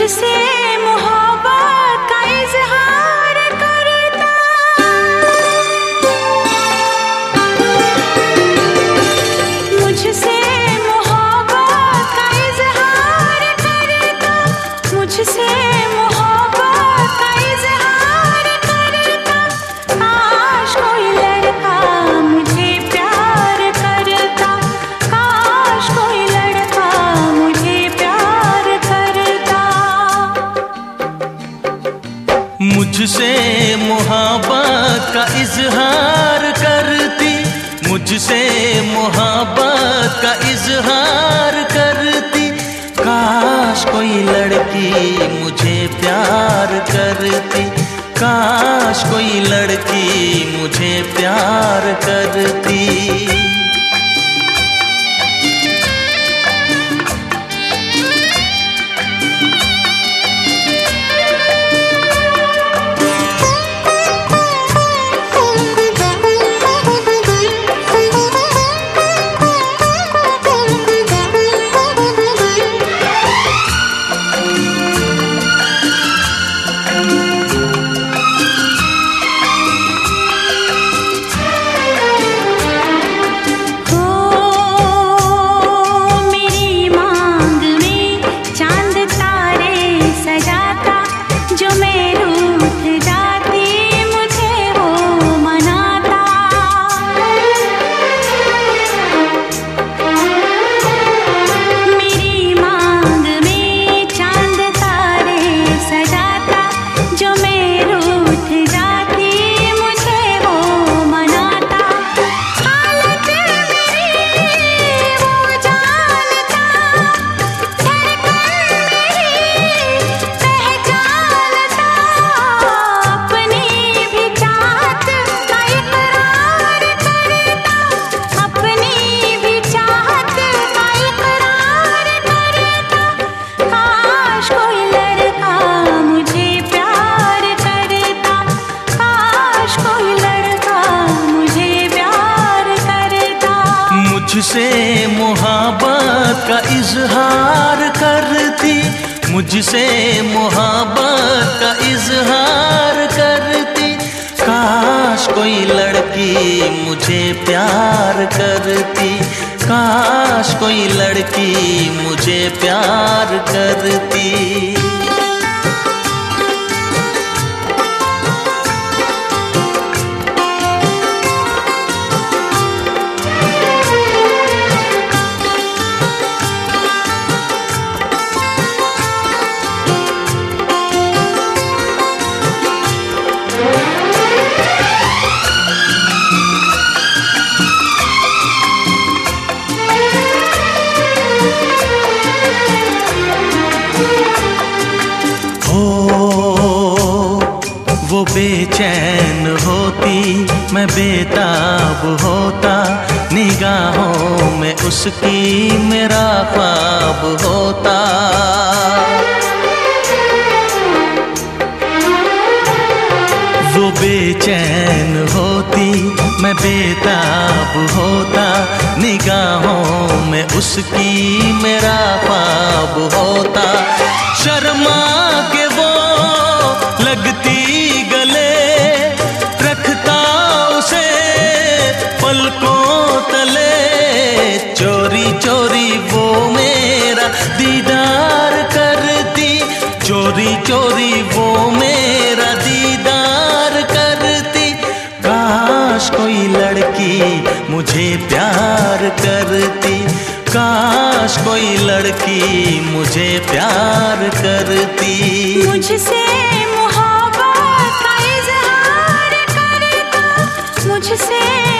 तुझसे मुझसे मोहब्बत का इजहार करती, मुझसे मोहब्बत का इजहार करती। काश कोई लड़की मुझे प्यार करती, काश कोई लड़की मुझे प्यार करती। मुझसे मोहब्बत का इजहार करती, मुझसे मोहब्बत का इजहार करती। काश कोई लड़की मुझे प्यार करती, काश कोई लड़की मुझे प्यार करती। बेचैन होती, मैं बेताब होता, निगाहों में उसकी मेरा ख्वाब होता। वो बेचैन होती, मैं बेताब होता, निगाहों में उसकी मेरा ख्वाब होता। लड़की मुझे प्यार करती। मुझसे का मुझसे